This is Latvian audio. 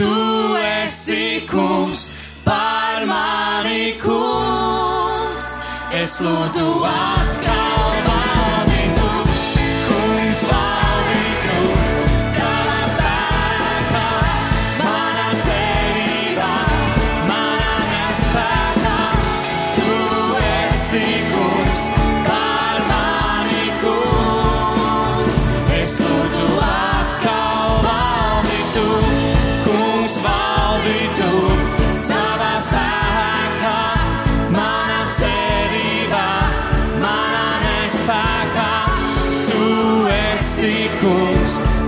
tu esi kungs, par mani kungs, es lūdzu atkal. sequels.